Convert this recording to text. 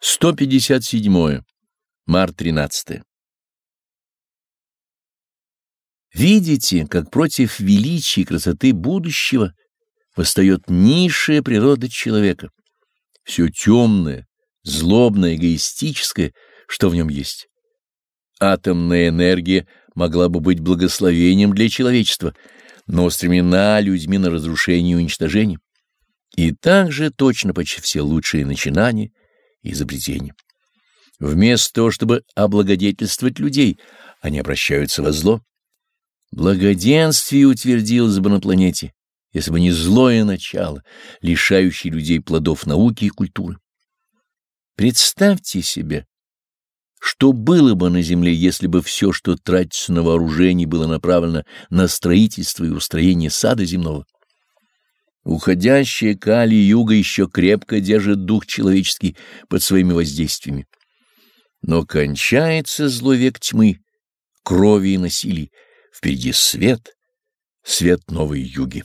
157. Март 13. Видите, как против величия и красоты будущего восстает низшая природа человека, все темное, злобное, эгоистическое, что в нем есть. Атомная энергия могла бы быть благословением для человечества, но устремлена людьми на разрушение и уничтожение. И также точно почти все лучшие начинания — изобретений. Вместо того, чтобы облагодетельствовать людей, они обращаются во зло. Благоденствие утвердилось бы на планете, если бы не злое начало, лишающее людей плодов науки и культуры. Представьте себе, что было бы на Земле, если бы все, что тратится на вооружение, было направлено на строительство и устроение сада земного. Уходящая Кали-юга еще крепко держит дух человеческий под своими воздействиями. Но кончается злой век тьмы, крови и насилий. Впереди свет, свет новой юги.